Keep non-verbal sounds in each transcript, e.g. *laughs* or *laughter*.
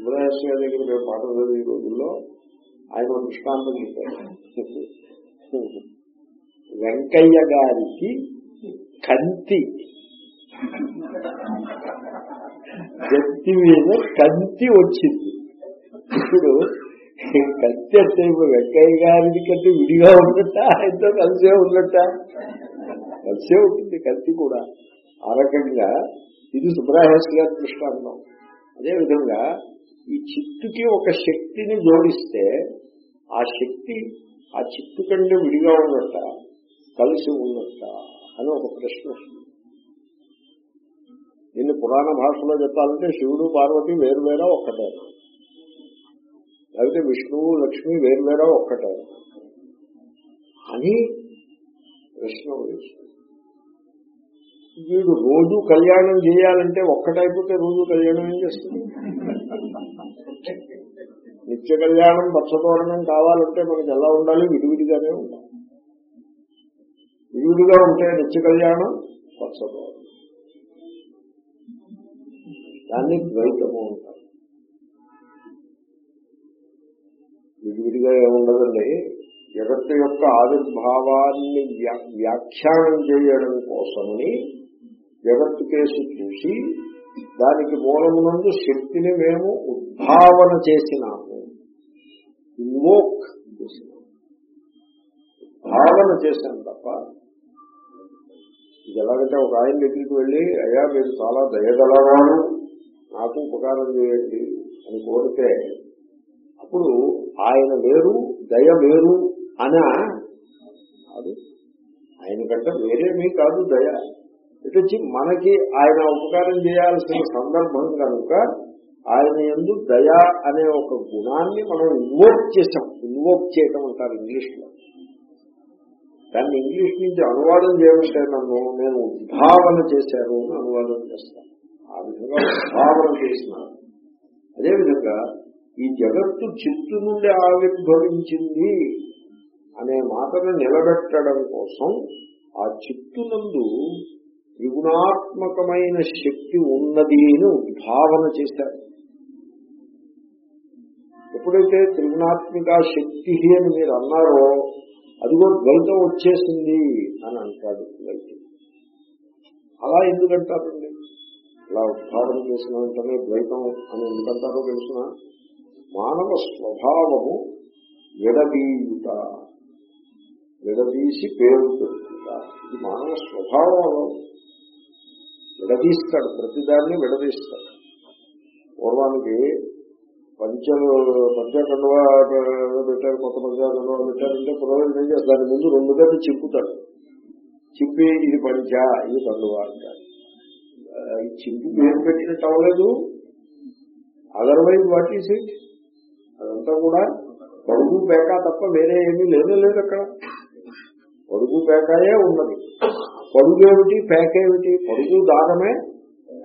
సుబ్రహ్మణ్య గారి దగ్గర మేము పాటలు చదివే రోజుల్లో ఆయన దృష్టాంతం చెప్పారు. వెంకయ్య గారికి కంతి వ్యక్తి మీద కంతి వచ్చింది. ఇప్పుడు కత్తి అంటే ఇప్పుడు వెంకయ్య గారికి కంటే విడిగా ఉన్నట్ట? ఆయనతో కలిసే ఉన్నట్ట? కలిసే ఉంటుంది కత్తి కూడా. ఆ రకంగా ఇది సుబ్రహ్మణ్య గారి దృష్టాంతం. అదేవిధంగా ఈ చిత్తుకి ఒక శక్తిని జోడిస్తే ఆ శక్తి ఆ చిత్తు కంటే విడిగా ఉన్నట్ట కలిసి ఉన్నట్ట అని ఒక ప్రశ్న వస్తుంది. దీన్ని పురాణ భాషలో చెప్పాలంటే శివుడు పార్వతి వేరువేరా ఒక్కటే. లేకపోతే విష్ణువు లక్ష్మి వేరువేరా ఒక్కటే. అని ప్రశ్న వేస్తుంది. వీడు రోజు కళ్యాణం చేయాలంటే ఒక్కటైపోతే రోజు కళ్యాణం ఏం చేస్తుంది? నిత్య కళ్యాణం పచ్చతోరణం కావాలంటే మనకి ఎలా ఉండాలి? విడివిడిగానే ఉండాలి. విడివిడిగా ఉంటే నిత్య కళ్యాణం పచ్చతోరణం దాన్ని ద్వైతము అంటారు. విడివిడిగా ఏముండదండి? జగత్తు యొక్క ఆవిర్భావాన్ని వ్యాఖ్యానం చేయడం కోసమని జగత్తు కేసు చూసి దానికి మూలమునందు శక్తిని మేము ఉద్భావన చేసినాము. ఇన్వోక్ చేసినాము. భావన చేశాను తప్ప ఇది ఎలాగంటే ఒక ఆయన దగ్గరికి వెళ్ళి అయ్యా మీరు చాలా దయగలవాడు నాకు ఉపకారం చేయండి అని కోరితే అప్పుడు ఆయన వేరు దయ వేరు అనా కాదు. ఆయన కంటే వేరేమీ కాదు దయ. ఇటు వచ్చి మనకి ఆయన ఉపకారం చేయాల్సిన సందర్భం కనుక ఆయన ఎందు దయా అనే ఒక గుణాన్ని మనం ఇన్వోక్ చేసాం ఇన్వోక్ చేయటం అంటారు ఇంగ్లీష్లో దాన్ని ఇంగ్లీష్ నుంచి అనువాదం చేయమంటే నన్ను నేను ఉద్భావన చేశాను అని అనువాదం చేస్తాను. ఆ విధంగా ఉద్భావన చేసినాను అదేవిధంగా ఈ జగత్తు చిత్తు నుండి ఆవిర్భవించింది అనే మాటను నిలబెట్టడం కోసం ఆ చిత్తునందు త్రిగుణాత్మకమైన శక్తి ఉన్నది అని ఉద్భావన చేశారు. ఎప్పుడైతే త్రిగుణాత్మిక శక్తి అని మీరు అన్నారో అదిగో ద్వైతం వచ్చేసింది అని అంటాడు ద్వైతం. అలా ఎందుకంటారండి అలా ఉద్భావన చేసిన వెంటనే ద్వైతం అని ఎందుకంటారో తెలిసిన? మానవ స్వభావము విడదీయుట విడదీసి పేరు పెట్టుట. ఇది మానవ స్వభావం విడదీస్తాడు ప్రతిదాన్ని విడదీస్తాడు. పూర్వానికి పంచలు పంచకండువ పెట్టారు కొత్త పంచకండువ పెట్టారంటే పురోహితుడు ఏం చేస్తారు దాని ముందు రెండు గంటలు చింపుతాడు. చింపి ఇది పంచ ఇది కండువ అంటారు ఆ, ఈ చింపు పేరు పెట్టినట్టు అవ్వలేదు అదర్వైజ్ వాట్ ఈస్ ఇట్ అదంతా కూడా పరుగు పేక తప్ప వేరే ఏమీ లేదు లేదు అక్కడ. పొడుగు పేకాయే ఉన్నది. పరుగు ఏమిటి పేక ఏమిటి పొడుగు దారమే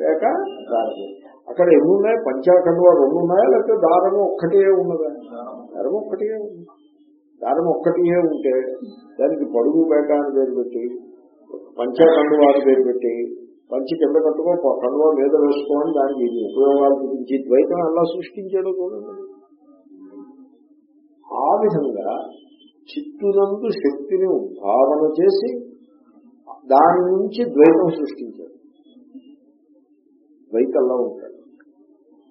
పేక దారమే. అక్కడ ఎన్ని ఉన్నాయి పంచాఖండువ రెండు ఉన్నాయా? లేకపోతే దారము ఒక్కటే ఉన్నదా? దారం ఒక్కటే ఉంది. దారం ఒక్కటే ఉంటే దానికి పొడుగు పేక అని పేరు పెట్టి పంచాఖండువ అని పేరు పెట్టి పంచి కింద కట్టుకో కండువ మీద వేసుకోని దానికి ఇది ఉపయోగాలు చూపించి ద్వైతం అలా సృష్టించాడు చూడండి. ఆ విధంగా చిత్తునందు శక్తిని భావన చేసి దాని నుంచి ద్వైతం సృష్టించాడు. ద్వైతంలో ఉంటాడు.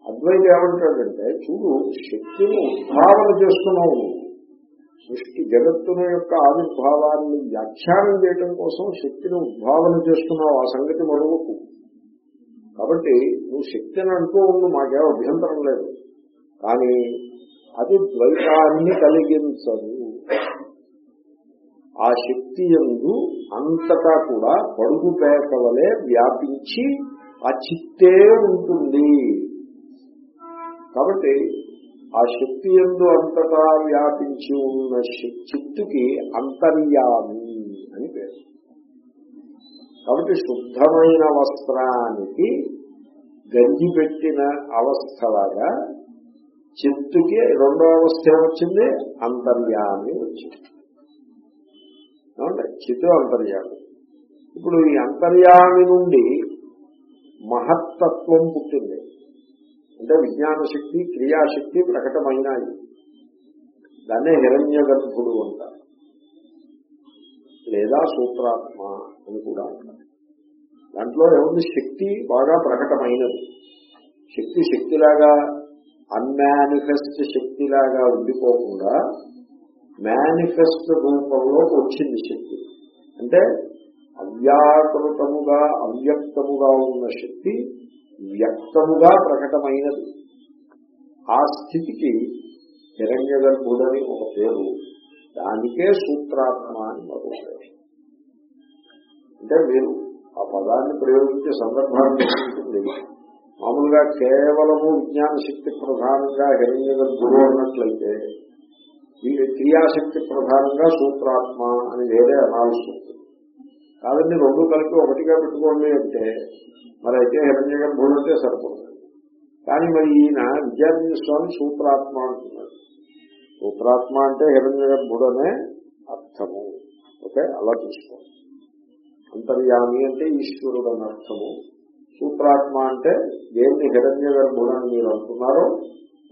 అద్వైతం ఏమంటాడంటే చూడు శక్తిని ఉద్భావన చేస్తున్నావు. సృష్టి జగత్తున యొక్క ఆవిర్భావాన్ని వ్యాఖ్యానం చేయడం కోసం శక్తిని ఉద్భావన చేస్తున్నావు. ఆ సంగతి మరొకకు కాబట్టి నువ్వు శక్తిని అంటూ ఉండు మాకేమో అభ్యంతరం లేదు. కానీ అది ద్వైతాన్ని కలిగించదు. ఆ శక్తి ఎందు అంతటా కూడా పడుగు పేకవలే వ్యాపించి ఆ చిత్తే ఉంటుంది. కాబట్టి ఆ శక్తి ఎందు అంతటా వ్యాపించి ఉన్న చిత్తుకి అంతర్యామి అని పేరు. కాబట్టి శుద్ధమైన వస్త్రానికి గంజి పెట్టిన అవస్థలాగా చిత్తుకి రెండో అవస్థ ఏమొచ్చింది? అంతర్యామి వచ్చింది. ఏమంటే చిత్తు అంతర్యామి. ఇప్పుడు ఈ అంతర్యామి నుండి మహత్తత్వం పుట్టింది. అంటే విజ్ఞాన శక్తి క్రియాశక్తి ప్రకటమైనాయి. దాన్నే హిరణ్య గర్భుడు అంటారు. లేదా సూత్రాత్మ అని కూడా అంటారు. దాంట్లో ఏముంది? శక్తి బాగా ప్రకటమైనది. శక్తి శక్తిలాగా అన్మానిఫెస్ట్ శక్తిలాగా ఉండిపోకుండా మేనిఫెస్ట్ రూపంలో వచ్చింది శక్తి. అంటే అవ్యాకృతముగా అవ్యక్తముగా ఉన్న శక్తి వ్యక్తముగా ప్రకటమైనది. ఆ స్థితికి హిరణ్య గర్భుడని ఒక పేరు. దానికే సూత్రాత్మ అని మరో పేరు. అంటే మీరు ఆ పదాన్ని ప్రయోగించే సందర్భాన్ని మామూలుగా కేవలము విజ్ఞాన శక్తి ప్రధానంగా హిరణ్య గర్భుడు అన్నట్లయితే ఈ క్రియాశక్తి ప్రధానంగా సూత్రాత్మ అని వేరే అనాల్సి ఉంటుంది. కాదండి రెండు కలిపి ఒకటిగా పెట్టుకోండి అంటే మరి అయితే హిరణ్య గర్భుడు అంటే సరిపడుతుంది కానీ మరి ఈయన విద్యార్థి స్వామి సూత్రాత్మ అంటున్నాడు. సూత్రాత్మ అంటే హిరణ్య గర్భుడు అనే అర్థము. ఓకే అలా చూసుకోండి. అంతర్యామి అంటే ఈశ్వరుడు అని అర్థము. సూత్రాత్మ అంటే దేన్ని హిరణ్య గర్భుడు అని మీరు అంటున్నారో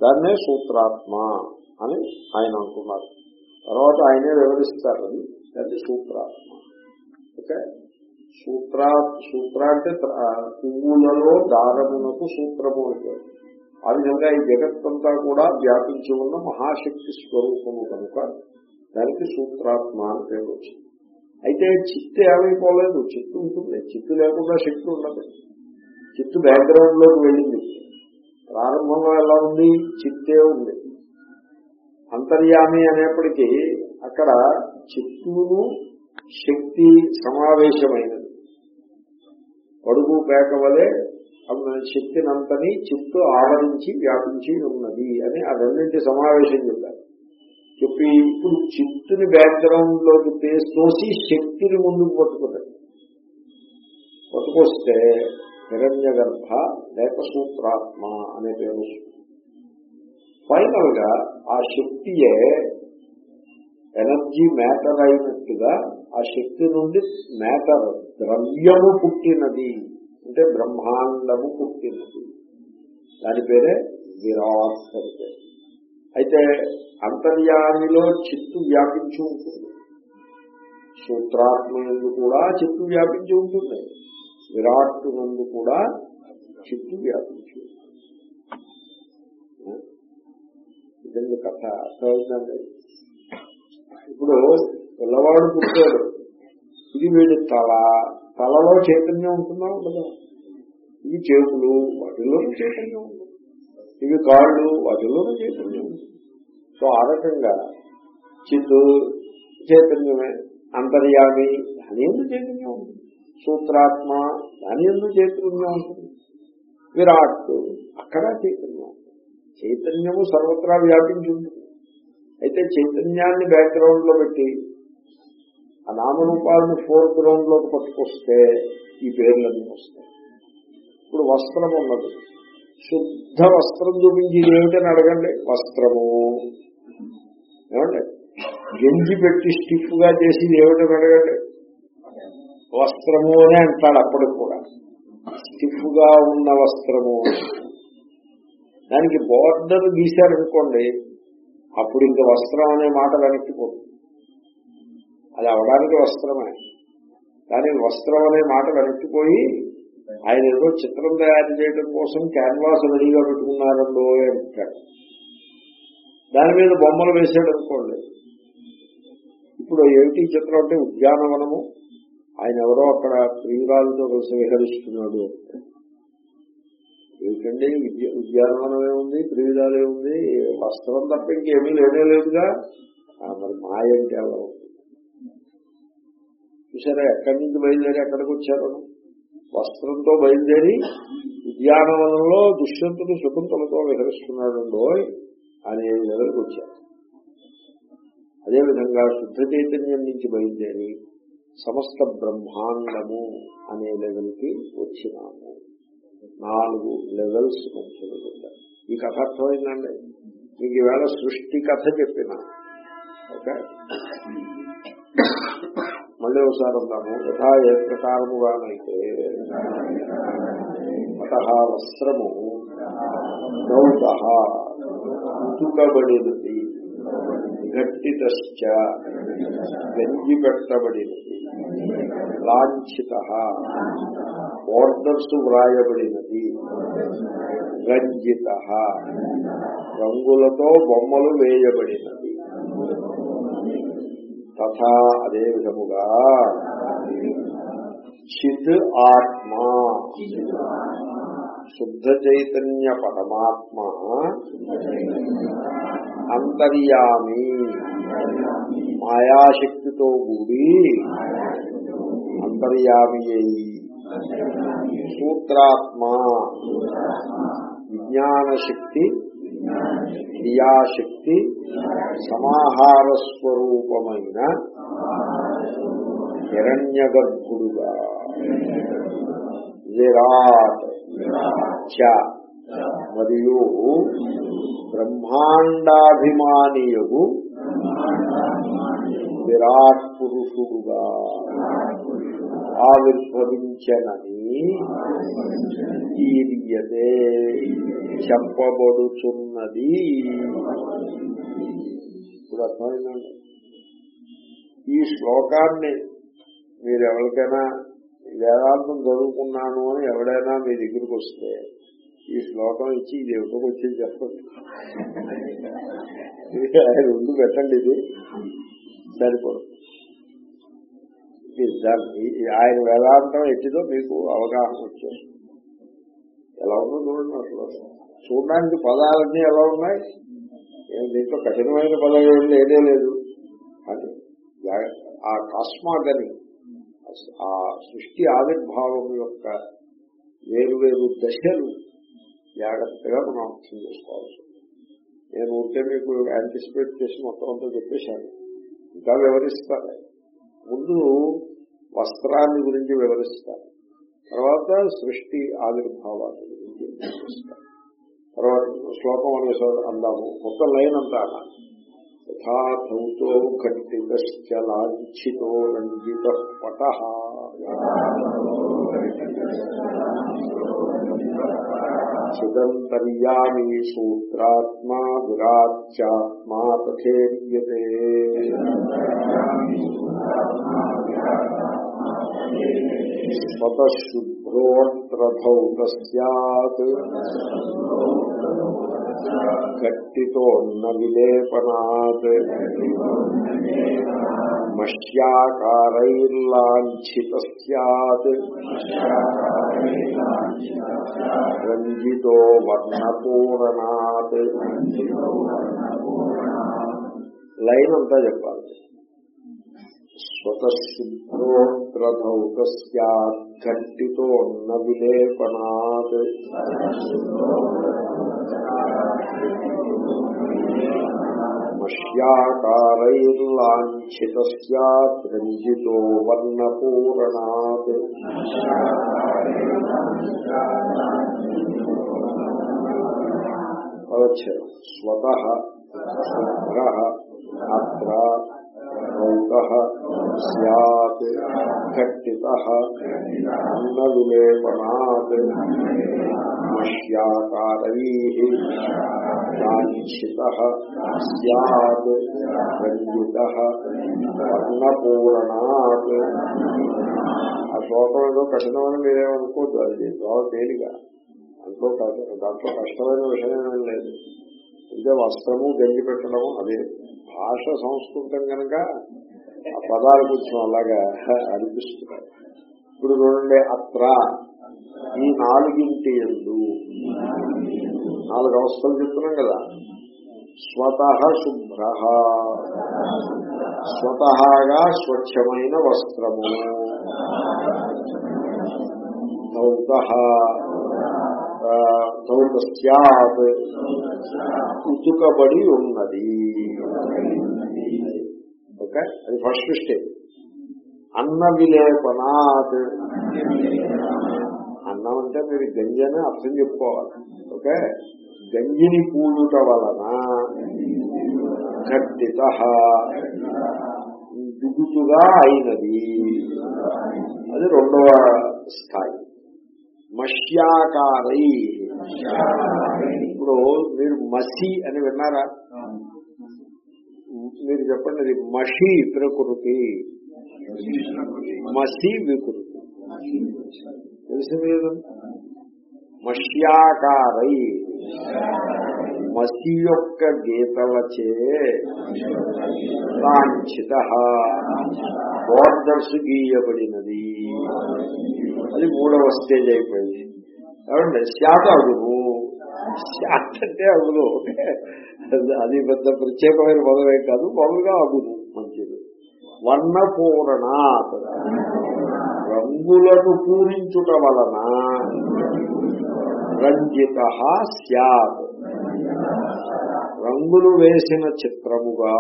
దాన్నే సూత్రాత్మ. అని ఆయన అనుకున్నారు. తర్వాత ఆయనే వివరిస్తారు. అది అది సూత్రాత్మ ఓకే సూత్ర సూత్ర అంటే పువ్వులలో దారమునకు సూత్రము అంటే. ఆ విధంగా ఈ జగత్తంతా కూడా వ్యాపించి ఉన్న మహాశక్తి స్వరూపము కనుక దానికి సూత్రాత్మ అని పేరు వచ్చింది. అయితే చిత్తు ఏమైపోలేదు. చిత్తు ఉంటుంది. చిత్తు లేకుండా శక్తి ఉండదు. చిత్తు బ్యాక్గ్రౌండ్లోకి వెళ్ళింది. ప్రారంభంలో ఎలా ఉంది? చిత్తే ఉంది. అంతర్యామి అనేప్పటికీ అక్కడ చిత్తును శక్తి సమావేశమైనది. పడుగు పేక వలె శక్తినంతని చిత్తు ఆవరించి వ్యాపించి ఉన్నది అని ఆ రెండింటి సమావేశం చెప్పారు. చెప్పి ఇప్పుడు చిత్తుని బ్యాక్గ్రౌండ్లోకి తోసి శక్తిని ముందుకు పట్టుకున్నాడు పట్టుకొస్తే హిరణ్య గర్భ లేక సూత్రాత్మ అనే పేరు ఫైనల్గా ఆ శక్తియే ఎనర్జీ మ్యాటర్ అయినట్టుగా ఆ శక్తి నుండి మ్యాటర్ ద్రవ్యము పుట్టినది అంటే బ్రహ్మాండము పుట్టినది. దాని పేరే విరాట్ అంటే అయితే అంతర్యామిలో చిత్తు వ్యాపించి ఉంటుంది. సూత్రాత్మ నందు కూడా చిత్తు వ్యాపించి ఉంటుంది. విరాట్ నందు కూడా చిత్తు వ్యాపించి ఇదండి కథ? అర్థమైందండి ఇప్పుడు పిల్లవాడు పుట్టాడు. ఇది వీడి తల. తలలో చైతన్యం ఉంటుందా ఉండదా? ఇవి చేతులు వాటిలోనూ చైతన్యం ఉంటుంది ఇవి కాళ్ళు వాటిలోనూ చైతన్యం ఉంటుంది సో ఆ రకంగా చిత్తు చైతన్యమే అంతర్యామి దాని ఎందుకు చైతన్యం ఉంటుంది. సూత్రాత్మ దాని ఎందుకు చైతన్యం ఉంటుంది. విరాట్ అక్కడ చైతన్యం చైతన్యము సర్వత్రా వ్యాపించి ఉంటుంది అయితే చైతన్యాన్ని బ్యాక్గ్రౌండ్లో పెట్టి ఆ నామరూపాలను ఫోర్ గ్రౌండ్లోకి పట్టుకొస్తే ఈ పేర్లన్నీ వస్తాయి. ఇప్పుడు వస్త్రం ఉన్నది. శుద్ధ వస్త్రం చూపించి ఇది ఏమిటని అడగండి. వస్త్రము. ఏమండి? గెంజి పెట్టి స్టిఫ్గా చేసి ఇది ఏమిటని అడగండి. వస్త్రము అని అంటాడు అప్పటికి కూడా. స్టిఫ్గా ఉన్న వస్త్రము. దానికి బోర్డర్ గీశారనుకోండి అప్పుడు ఇంక వస్త్రం అనే మాట వెనక్కిపోతుంది అది అవడానికి వస్త్రమే. కానీ వస్త్రం అనే మాట వెనక్కిపోయి ఆయన ఏదో చిత్రం తయారు చేయడం కోసం క్యాన్వాస్ రెడీగా పెట్టుకున్నారండో అంటాడు దాని మీద బొమ్మలు వేసాడు అనుకోండి ఇప్పుడు ఏమిటి చిత్రం అంటే ఉద్యానవనము. ఆయన ఎవరో అక్కడ ప్రియురాలతో కలిసి విహరిస్తున్నాడు. ఏమిటండి? విద్య ఉద్యానవనమే ఉంది ప్రియురాలే ఉంది వస్త్రం తప్ప ఇంకేమీ లేనే లేదుగా? మరి మాయ అంటే అలా ఉంది. చూసారా ఎక్కడి నుంచి బయలుదేరి ఎక్కడికి వచ్చారు? వస్త్రంతో బయలుదేరి ఉద్యానవనంలో దుష్యంతుడు శకుంతలతో విహరిస్తున్నాడు అనే లెవెల్కి వచ్చారు. అదేవిధంగా శుద్ధ చైతన్యం నుంచి బయలుదేరి సమస్త బ్రహ్మాండము అనే లెవెల్కి వచ్చినాము. నాలుగు లెవెల్స్ మనుషులు ఈ కథ అర్థమైందండి? మీకు ఈవేళ సృష్టి కథ చెప్పిన. ఓకే? మళ్ళీ ఒకసారి ఉన్నాము యథా ఏ ప్రకారముగానైతే అత వస్త్రము దౌత ఉతుకబడినది. గట్టితశ్చ గంజి పెట్టబడినది లాంఛిత బోర్డర్స్ వ్రాయబడినది. రంజిత రంగులతో బొమ్మలు వేయబడినది. తథా అదే విధముగా చిత్ ఆత్మ. శుద్ధ చైతన్య పరమాత్మ. అంతర్యామి. మాయాశక్తితో కూడి అంతర్యామి అయి సూత్రాత్మ. విజ్ఞాన శక్తి క్రియాశక్తి సమాహార స్వరూపమైన హిరణ్య గర్భుడుగా విరాట్ చ. మరియు బ్రహ్మాండాభిమానియగు విరాట్ పురుషుడుగా. ఆవిర్భవించనని ఈరియతే చెప్పబడుచున్నది. ఇప్పుడు అర్థమైందండి. ఈ శ్లోకాన్ని మీరు ఎవరికైనా వేదాంతం చదువుకున్నాను అని ఎవడైనా మీ దగ్గరికి వస్తే ఈ శ్లోకం ఇచ్చి ఇది ఎవరికి వచ్చి చెప్పండి. *laughs* ముందు పెట్టండి ఇది. సరిపోదు. ఆయన వేదాంతం ఎట్టిదో మీకు అవగాహన వచ్చేస్తుంది. ఎలా ఉందో చూడండి అసలు. చూడడానికి పదాలన్నీ ఎలా ఉన్నాయి? దీంట్లో కఠినమైన పదాలు ఏం లేదే. లేదు అని ఆ కాస్మాగని ఆ సృష్టి ఆవిర్భావం యొక్క వేరు వేరు దశలు జాగ్రత్తగా మనం అర్థం చేసుకోవాల్సి నేను ఉంటే మీకు యాంటిసిపేట్ చేసి మొత్తం అంతా చెప్పేశాను. ఇంకా వివరిస్తాను. ముందు వస్త్రాన్ని గురించి వివరిస్తారు. తర్వాత సృష్టి ఆవిర్భావాన్ని గురించి వివరిస్తారు. తర్వాత శ్లోకం అనే అందాము. కొత్త లైన్ అంతా యథాథౌతో ఖట్టితశ్చలాంఛితో రంజిత పట. చిదంతర్యామి సూత్రాత్మా విరాచ్యాత్మా తథేర్యతే స్వతశుభ్రోత్రభౌత సత్ గట్టితోన్న విలేపనాత్ మష్యాకారైర్లాంఛిత సత్ రంజితో వర్ణపూరణాత్ లైన్ అంతా చెప్పాలి. స్వతశుభ్రోత్రధౌత సట్టితోన్న విలేపనాత్ మష్యాకారైర్లాంఛిత సరంజితో వర్ణపూరణాత్ స్వత శుభ్ర అత్ర రౌత సత్ కట్టిత అన్న విలేపనాత్ మష్యాకారై సత్ రంజిత వర్ణపూరణాత్ ఆ శ్లోకం ఏదో కఠినమని మీరేమనుకోవద్దు అది చాలా తేలిగా దాంట్లో దాంట్లో కష్టమైన విషయం ఏం లేదు. ఇదే వస్త్రము గంజి పెట్టడము అదే. భాష సంస్కృతం కనుక ఆ పదాలు కొంచెం అలాగా అనిపిస్తున్నాయి. ఇప్పుడు చూడండి అత్ర ఈ నాలుగింటి ఎందు నాలుగు అవస్థలు చెప్తున్నాం కదా. స్వత శుభ్ర. స్వతహాగా స్వచ్ఛమైన వస్త్రము. దౌత దౌత సత్ ఉతుకబడి ఉన్నది. ఓకే? అది ఫస్ట్ స్టేజ్ అన్న విలేపనాత్ అన్నం అంటే మీరు గంజి అని అర్థం చెప్పుకోవాలి. ఓకే? గంజిని పూలుట వలన ఘట్టిత దిగుతుగా అయినది. అది రెండవ స్థాయి. మష్యాకారై. ఇప్పుడు మీరు మసి అని విన్నారా? మీరు చెప్పండి అది మషి ప్రకృతి. మసి వికృతి. తెలిసింది కదా మష్యాకారై. మసి యొక్క గీతలచే కాంచిత బోర్డర్స్ గీయబడినది. అది మూడవ స్టేజ్ అయిపోయింది. కాబట్టి శాత శాత అంటే అగులు అది పెద్ద ప్రత్యేకమైన పదవే కాదు మామూలుగా అగులు మంచిది. వర్ణపూరణ రంగులను పూరించుట వలన రంజిత సత్ రంగులు వేసిన చిత్రముగా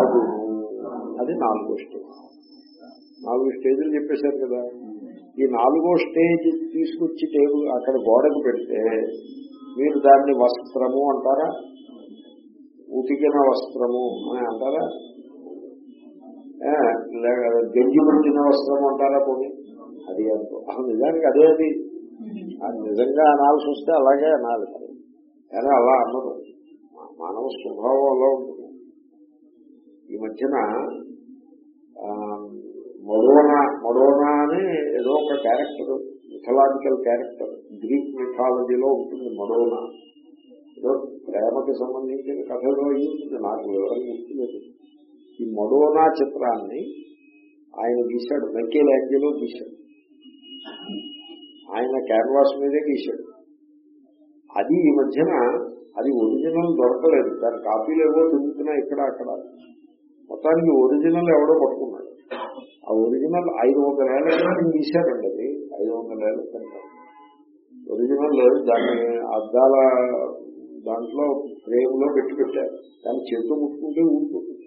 అగును అది నాలుగో స్టేజ్. నాలుగు స్టేజ్లు చెప్పేశారు కదా. ఈ నాలుగో స్టేజ్ తీసుకొచ్చి టేబుల్ అక్కడ గోడకు పెడితే మీరు దాన్ని వస్త్రము అంటారా? ఉతికిన వస్త్రము అని అంటారా? గంజి పట్టిన వస్త్రం అంటారా పోనీ? అది అసలు నిజానికి అదే అది. అది నిజంగా అనాల్సి వస్తే అలాగే అనాలి కానీ అలా అన్నదు మానవ స్వభావం అలా ఉంటుంది. ఈ మధ్యన ఆ, మడోనా మడోనా అని ఏదో ఒక క్యారెక్టర్ మిథలాజికల్ క్యారెక్టర్. గ్రీక్ మిథాలజీలో ఉంటుంది మడోనా ఏదో ప్రేమకి సంబంధించిన కథలో ఉంటుంది నాకు వివరం గుర్తులేదు. ఈ మడోనా చిత్రాన్ని ఆయన గీశాడు మైకేల్ యాంగిలో గీశాడు. ఆయన క్యాన్వాస్ మీదే గీశాడు. అది ఈ మధ్యన అది ఒరిజినల్ దొరకలేదు. దాని కాపీలు ఏవో తిరుగుతున్నాయి ఇక్కడ అక్కడ. మొత్తానికి ఒరిజినల్ ఎవడో పట్టుకున్నాడు. ఆ ఒరిజినల్ ఐదు వందల ఏళ్ళ క్రితం తీశారండి అది. ఐదు వందల ఏళ్ళ క్రితం ఒరిజినల్ దాన్ని అద్దాల దాంట్లో ఫ్రేమ్లో పెట్టి పెట్టారు. దాన్ని చేతు ముట్టుకుంటే ఊరుకుంటుంది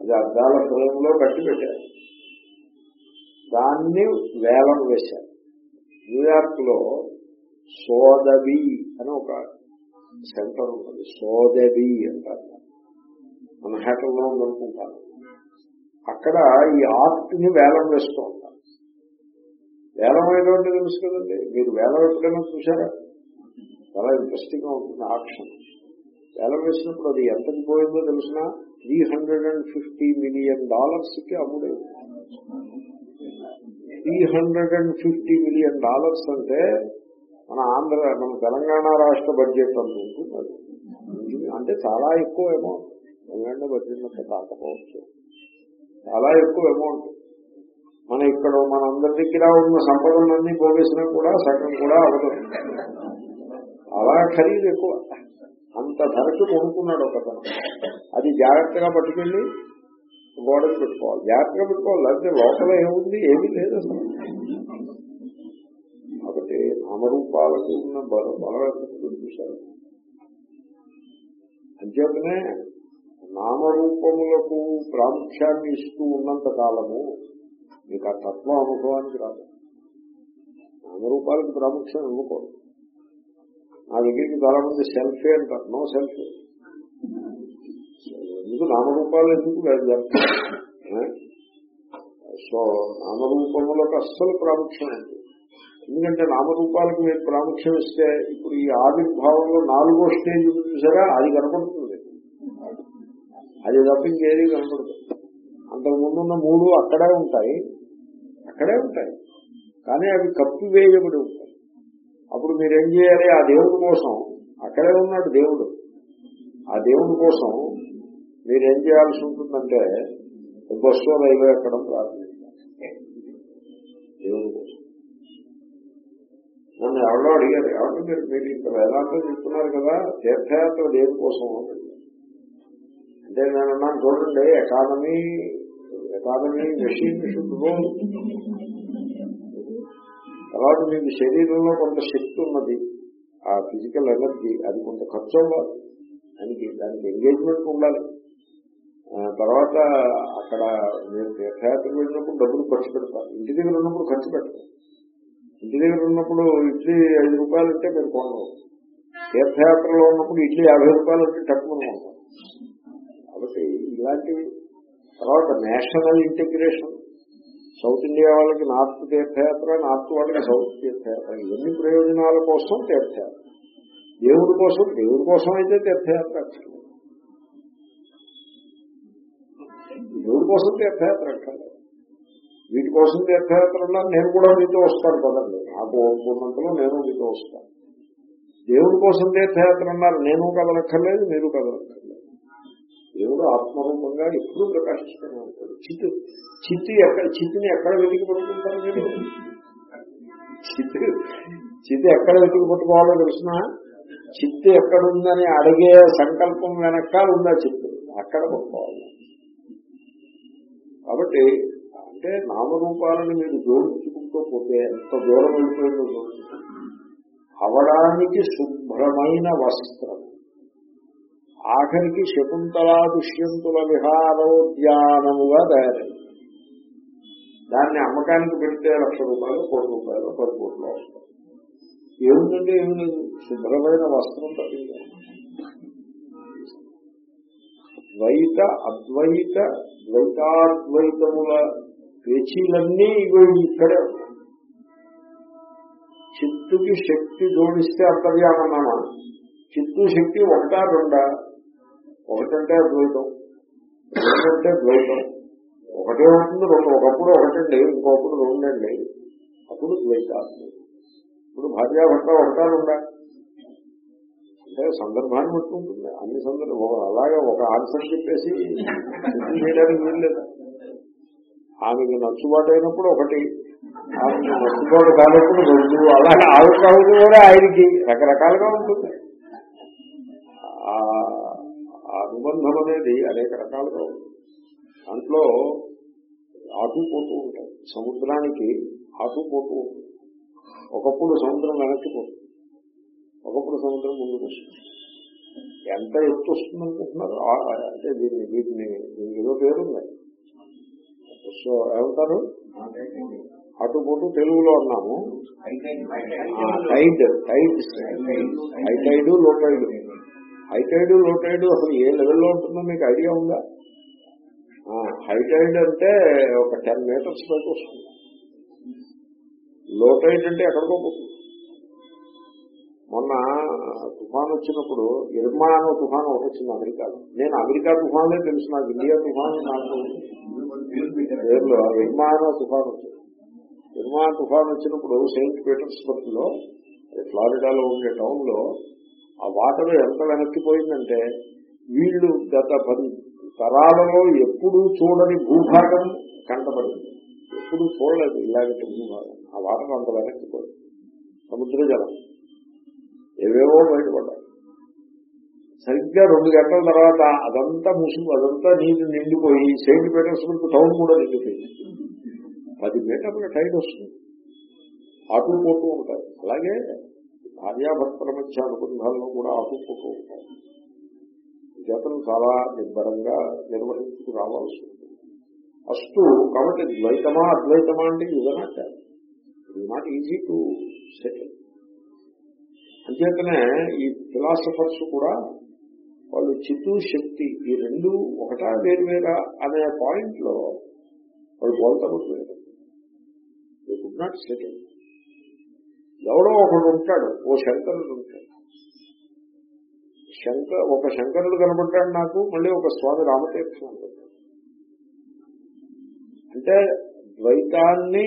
అది అద్దాల ఫ్రేమ్లో కట్టి పెట్టారు. దాన్ని వేలం వేశారు. న్యూయార్క్లో సోదబి అని ఒక సెంటర్ ఉంటుంది. సోదబి అంటారు మన హేటల్లో ఉందనుకుంటాను. అక్కడ ఈ ఆర్ట్ని వేలం వేస్తూ ఉంటారు. వేలం వేయడం తెలుసు కదండి? మీరు వేలం ఎప్పుడైనా చూసారా చాలా ఇంట్రెస్టింగ్గా ఉంటుంది ఆప్షన్ వేలం వేసినప్పుడు అది ఎంతకు పోయిందో తెలిసిన three hundred and fifty million డాలర్స్కి అమ్ముడే three hundred and fifty million dollars అంటే మన ఆంధ్ర మన తెలంగాణ రాష్ట్ర బడ్జెట్ అనుకుంటుంది అది. అంటే చాలా ఎక్కువ అమౌంట్ తెలంగాణ బడ్జెట్ కాకపోవచ్చు. చాలా ఎక్కువ అమౌంట్ మన ఇక్కడ మన అందరి దగ్గర ఉన్న సంపదలన్నీ పోగేసినా కూడా సగం కూడా అవదు అలా ఖరీదు ఎక్కువ. అంత ధరకు కొనుక్కున్నాడు ఒకతను అది జాగ్రత్తగా పట్టుకెళ్ళి గోడలు పెట్టుకోవాలి. జాగ్రత్తగా పెట్టుకోవాలి. లేకపోతే లోపల ఏముంది? ఏమీ లేదు అసలు. కాబట్టి నామరూపాలకు ఉన్న బలం బలం చూశారు. అంచేతనే నామరూపములకు ప్రాముఖ్యాన్ని ఇస్తూ ఉన్నంత కాలము మీకు ఆ తత్వం అనుభవానికి రాదు. నామరూపాలకు ప్రాముఖ్యం ఇవ్వకూడదు. నా దగ్గరికి చాలా మంది సెల్ఫీ అంటారు. నో సెల్ఫీ ఎందుకు నామరూపాలు ఎందుకు సో నామరూపములకు అస్సలు ప్రాముఖ్యం అండి ఎందుకంటే నామరూపాలకు మీరు ప్రాముఖ్యం ఇస్తే ఇప్పుడు ఈ ఆవిర్భావంలో నాలుగో స్టేజ్ చూసారా? అది కనపడుతుంది. అది తప్ప ఇంకేది కనపడదు. అంతకు ముందున్న మూడు అక్కడే ఉంటాయి. అక్కడే ఉంటాయి. కానీ అవి కప్పివేయబడి ఉంటాయి. అప్పుడు మీరేం చేయాలి? ఆ దేవుడి కోసం అక్కడే ఉన్నాడు దేవుడు. ఆ దేవుడి కోసం మీరేం చేయాల్సి ఉంటుందంటే బస్సు రైల్వే ఎక్కడం ప్రారంభించాలి. దేవుడి కోసం. నన్ను ఎవరో అడిగారు ఎవరు మీరు మీరు ఇంత వేదాంతం చెప్తున్నారు కదా తీర్థయాత్ర దేని కోసం అంటే నేను అన్నాను చూడండి ఎకానమీ ఎకానమీ మెషిన్ తర్వాత మీకు శరీరంలో కొంత శక్తి ఉన్నది ఆ ఫిజికల్ ఎనర్జీ అది కొంత ఖర్చు అవ్వాలి. దానికి దానికి ఎంగేజ్మెంట్ ఉండాలి. తర్వాత అక్కడ మీరు తీర్థయాత్రకు వెళ్ళినప్పుడు డబ్బులు ఖర్చు పెడతారు. ఇంటి దగ్గర ఉన్నప్పుడు ఖర్చు పెడతారు. ఇంటి దగ్గర ఉన్నప్పుడు ఇడ్లీ ఐదు రూపాయలు అంటే మీరు కొనరు. తీర్థయాత్రలో ఉన్నప్పుడు ఇడ్లీ యాభై రూపాయలు అంటే తక్కువ కొంటారు కాబట్టి ఇలాంటి తర్వాత నేషనల్ ఇంటిగ్రేషన్ సౌత్ ఇండియా వాళ్ళకి నార్త్ తీర్థయాత్ర నార్త్ వాళ్ళకి సౌత్ తీర్థయాత్ర ఇవన్నీ ప్రయోజనాల కోసం తీర్థయాత్ర. దేవుడి కోసం దేవుడి కోసం అయితే తీర్థయాత్ర అక్కర్లేదు. దేవుడి కోసం తీర్థయాత్ర అక్కర్లేదు. వీటి కోసం తీర్థయాత్ర నేను కూడా మీతో వస్తాను కదండి. నాకు ఓపుకున్నంతలో నేను మీతో వస్తాను. దేవుడి కోసం తీర్థయాత్ర అన్నారు నేను కదలక్కర్లేదు మీరు కదలక్కర్లేదు. దేవుడు ఆత్మరూపంగా ఎప్పుడూ ప్రకాశిస్తూనే ఉంటాడు. చిత్తు చిత్తి ఎక్కడ చిత్తిని ఎక్కడ వెతికి పట్టుకుంటారు మీరు? చిత్తు చిత్తి ఎక్కడ వెతికి పట్టుకోవాలో తెలిసిన? చిత్తు ఎక్కడుందని అడిగే సంకల్పం వెనకాల ఉందా చిత్తు? అక్కడ పట్టుకోవాలి. కాబట్టి అంటే నామరూపాలను మీరు జోడించుకుంటూ పోతే ఎంత దూరం వెళ్ళిపోయిందో అవడానికి శుభ్రమైన వస్త్రం. ఆఖరికి శకుంతలా దుష్యంతుల విహారోద్యానముగా తయారైంది. దాన్ని అమ్మకానికి పెడితే లక్ష రూపాయలు కోటి రూపాయలు పది కోట్లు వస్తాయి. ఏముందంటే ఏమి లేదు శుభ్రమైన వస్త్రం తప్పింది ద్వైత అద్వైత ద్వైతాద్వైతముల పేచీలన్నీ ఇవి ఇక్కడే చిత్తుకి శక్తి జోడిస్తే అంతర్యామన్నామా చిత్తు శక్తి ఒకటా రెండా ఒకటంటే అద్వైతం రెండంటే ద్వైతం. ఒకటే ఉంటుంది రెండు ఒకప్పుడు ఒకటండి ఇంకొకప్పుడు రెండండి అప్పుడు ద్వైతాత్మ. ఇప్పుడు భార్యాభర్త ఒకటా రెండా అంటే సందర్భాన్ని బట్టి ఉంటుంది. అన్ని సందర్భం అలాగే ఒక ఆన్సర్ చెప్పేసి సిద్ధం చేయడానికి వీల్లేదు ఆమెకి నచ్చుబాటు అయినప్పుడు ఒకటి ఆమెకి నచ్చుబాటు కానప్పుడు రెండు. అలాగే ఆవిడ కూడా ఆయనకి రకరకాలుగా ఉంటుంది. అనుబంధం అనేది అనేక రకాలుగా ఉంది. దాంట్లో ఆటుపోతూ ఉంటాయి. సముద్రానికి ఆటుపోతూ ఉంటుంది ఒకప్పుడు సముద్రం వెనక్కిపోతుంది. ఒకప్పుడు సముద్రం ముందుకు వస్తుంది ఎంత ఎత్తు వస్తుంది అనుకుంటున్నారు అంటే దీన్ని వీటిని దీనికి ఏదో పేరుంది సో ఏమంటారు? అటుపోటు తెలుగులో అన్నాము. Tide tide high tide low tide high tide low tide అసలు ఏ లెవెల్లో ఉంటుందో మీకు ఐడియా ఉందా? హైటైడ్ అంటే ఒక టెన్ మీటర్స్ పైకి వస్తుంది. లోటైడ్ అంటే ఎక్కడికో పోతుంది. మొన్న తుఫాన్ వచ్చినప్పుడు ఇర్మా అనే తుఫాన్ ఒకటి వచ్చింది అమెరికాలో. నేను అమెరికా తుఫాన్లే తెలుసు నాకు ఇండియా తుఫాన్ నాకు. పేర్లు ఇర్మా అనే తుఫాన్ వచ్చింది. ఇర్మా తుఫాన్ వచ్చినప్పుడు సెయింట్ పీటర్స్బర్గ్లో ఫ్లారిడాలో ఉండే టౌన్లో ఆ వాటర్ ఎంత వెనక్కిపోయిందంటే వీళ్ళు గత పది తరాలలో ఎప్పుడూ చూడని భూభాగం కంటపడింది. ఎప్పుడు చూడలేదు ఇలాగంటే భూభాగం. ఆ వాటర్ అంత వెనక్కిపోయింది సముద్ర జలం. ఏవేవో బయటపడ్డాయి. సరిగ్గా రెండు గంటల తర్వాత అదంతా ముసుగు అదంతా నీరు నిండిపోయి సెయింట్ పీటర్స్బర్గ్ టౌన్ కూడా నిండిపోయింది. పది మీటర్ల టైట్ వస్తుంది. ఆటుపోతూ ఉంటాయి. అలాగే భార్యాభర్తల మధ్య అనుబంధాలను కూడా ఆటుపోతూ ఉంటాయి చేతను చాలా నిబ్బరంగా నిర్వహించుకు రావాల్సి ఉంటుంది. ఫస్ట్ కాబట్టి ద్వైతమా అద్వైతమా అంటే ఇదనట్ట ఇది నాట్ ఈజీ టు సెటిల్ అంచేతనే ఈ ఫిలాసఫర్స్ కూడా వాళ్ళు చిత్తు శక్తి ఈ రెండు ఒకటా వేరు వేరా అనే పాయింట్లో వాళ్ళు బోల్తపడిపోయారు కుడ్ నాట్ సెటిల్ ఎవడో ఒకడు ఉంటాడు ఓ శంకరుడు ఉంటాడు. శంకర్ ఒక శంకరుడు కనబడ్డాడు నాకు మళ్ళీ ఒక స్వామి రామతీర్థం కనబడ్డాడు అంటే ద్వైతాన్ని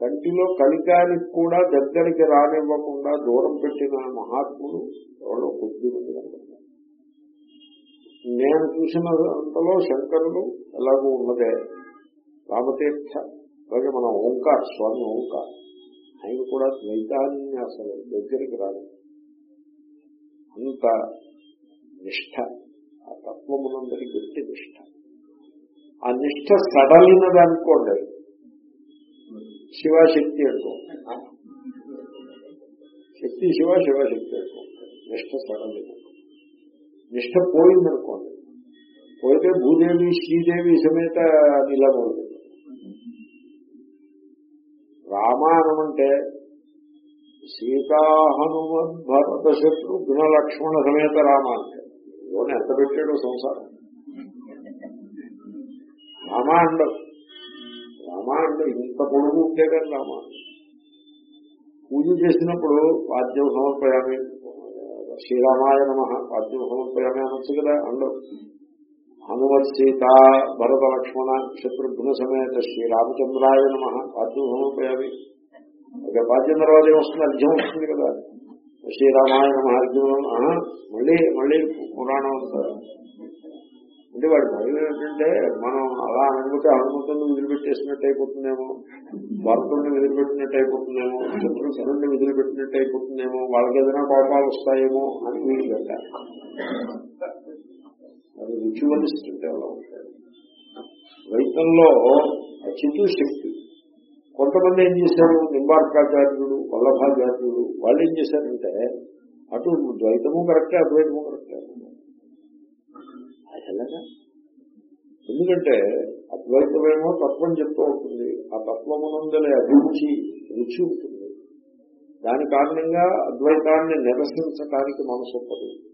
కంటిలో కలికానికి కూడా దగ్గరికి రానివ్వకుండా దూరం పెట్టిన మహాత్ములు ఎవరో కొద్ది మంది కనబడ్డారు నేను చూసిన అంతలో శంకరుడు ఎలాగో ఉన్నదే. రామతీర్థ అలాగే మన ఓంకార్ స్వామి ఓంకార్. ఆయన కూడా ద్వైతాన్ని అసలు దగ్గరికి రాదు అంత నిష్ట ఆ తత్వమునందరి గట్టి నిష్ట ఆ నిష్ట సడలినది అనుకోండి. శివశక్తి అనుకో శక్తి శివ శివశక్తి అనుకో నిష్ట సడలిన నిష్ట పోయిందనుకోండి. పోయితే భూదేవి శ్రీదేవి సమేత నిలబడుతుంది రామాయణమంటే సీతాహనుమద్ భరత శత్రుఘ్న గుణలక్ష్మణ సమేత రామ అంటే ఇవన్నీ ఎంత పెట్టాడో సంసారం. రామ అండవు రామ రామ ఇంత పొడుగు ఉంటే కానీ రామ పూజ చేసినప్పుడు పాద్యం సమర్పయామి శ్రీరామాయ నమ పాద్యం సమర్పయామి అనొచ్చు కదా అందరూ. హనుమత్ సీత భరత లక్ష్మణ శత్రుఘ్న సమేత శ్రీరామచంద్రాయ నమ. పాద్యం సమర్పయామి ఇక పాద్యం తర్వాత ఏమొస్తుంది వస్తుంది కదా. శ్రీరామాయణ అర్జునం మళ్ళీ మళ్ళీ పురాణం అంతా. అంటే వాడి భయం ఏంటంటే మనం అలా అనుకుంటే హనుమంతుని వదిలిపెట్టేసినట్టు అయిపోతుందేమో భరతుడిని వదిలిపెట్టినట్టు అయిపోతుందేమో శత్రుఘ్నుడిని వదిలిపెట్టినట్టు అయిపోతుందేమో వాళ్ళకి ఏదైనా కోపాలు వస్తాయేమో అని వీళ్ళు పెట్టారు అది రిచువలిస్ట్ అంటే అలా ఉంటాయి. ద్వైతంలో శక్తి. కొంతమంది ఏం చేశారు? నింబార్కాచార్యుడు వల్లభాచార్యుడు వాళ్ళు ఏం చేశారంటే అటు ద్వైతము కరెక్టే అద్వైతము కరెక్టే. ఎలాగా? ఎందుకంటే అద్వైతమేమో తత్వం చెప్తూ ఉంటుంది. ఆ తత్వమునందలే అభిరుచి రుచి ఉంటుంది. దాని కారణంగా అద్వైతాన్ని నిరసించడానికి మనసు ఒప్పదు.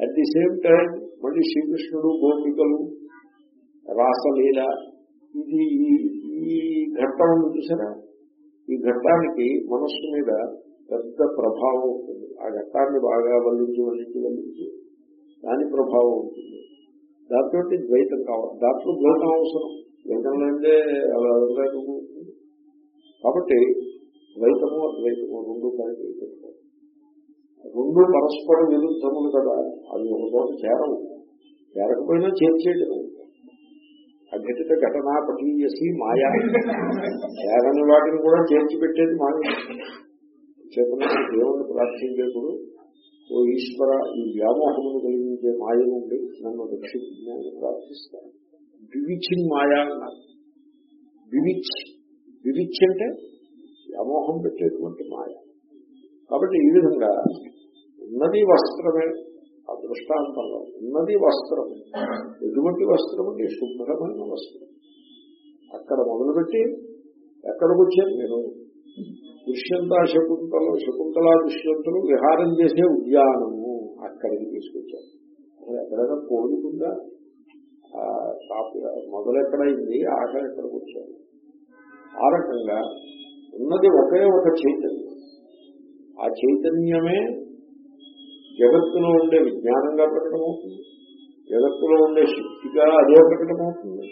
అట్ ది సేమ్ టైం మళ్ళీ శ్రీకృష్ణుడు గోపికలు రాసలీల ఇది ఈ- ఘట్టం ఉంది చూసారా? ఈ ఘట్టానికి మనస్సు మీద పెద్ద ప్రభావం ఉంటుంది. ఆ ఘట్టాన్ని బాగా వల్లించి వల్లించి వల్లించి. దాని ప్రభావం ఉంటుంది. దాంతో ద్వైతం కావాలి దాంట్లో ద్వైతం అవసరం. ద్వైతం లేదే అలా ఉంటుంది. కాబట్టి ద్వైతము అద్వైతము రెండు కలిపి రెండు పరస్పర విరుద్ధములు కదా. అవి ఒక చోట చేరవు. చేరకపోయినా చేర్చేయడం అఘటిత ఘటనా పటీయసి మాయా. చేరని వాటిని కూడా చేర్చి పెట్టేది మాయ. చేతన దేవుణ్ణి ప్రార్థించేప్పుడు ఓ ఈశ్వర ఈ వ్యామోహమును కలిగించే మాయ నుండి నన్ను రక్షించమని ప్రార్థిస్తాను వివిచిన్ మాయా అన్నారు. వివిచ్ వివిచ్ అంటే వ్యామోహం పెట్టేటువంటి మాయ. కాబట్టి ఈ విధంగా ఉన్నది వస్త్రమే. ఆ దృష్టాంతంలో ఉన్నది వస్త్రం ఎటువంటి వస్త్రం అంటే శుభ్రమైన వస్త్రం. అక్కడ మొదలుపెట్టి ఎక్కడికి వచ్చారు మీరు? దుష్యంత శకుంతలు శకుంతలా దుష్యంతులు విహారం చేసే ఉద్యానము అక్కడికి తీసుకొచ్చారు. ఎక్కడైనా కోరుకుందా మొదలెక్కడైంది? ఆఖరి ఎక్కడికి వచ్చారు? ఆ రకంగా ఉన్నది ఒకే ఒక చైతన్యం. ఆ చైతన్యమే జగత్తులో ఉండే విజ్ఞానంగా ప్రకటమవుతుంది జగత్తులో ఉండే శక్తిగా అదే ప్రకటమవుతుంది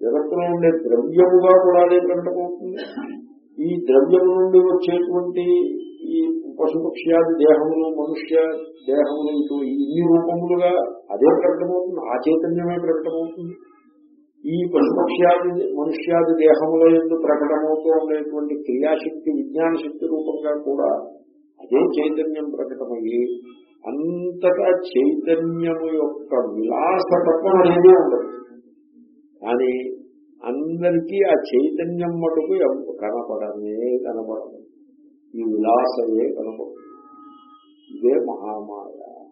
జగత్తులో ఉండే ద్రవ్యముగా కూడా అదే ప్రకటమవుతుంది ఈ ద్రవ్యము నుండి వచ్చేటువంటి ఈ పశుపక్ష్యాది దేహములు మనుష్య దేహములు ఇటు ఇన్ని రూపములుగా అదే ప్రకటమవుతుంది ఆ చైతన్యమే ప్రకటమవుతుంది ఈ పశుపక్ష్యాది మనుష్యాది దేహముల ఎందు ప్రకటమవుతూ ఉండేటువంటి క్రియాశక్తి విజ్ఞాన శక్తి రూపంగా కూడా అదే చైతన్యం ప్రకటమయ్యి అంతటా చైతన్యము యొక్క విలాసతత్వం అనేది ఉండదు. కానీ అందరికీ ఆ చైతన్యం మటుకు కనపడమే కనపడదు. ఈ విలాసమే కనపడదు. ఇదే మహామాయ.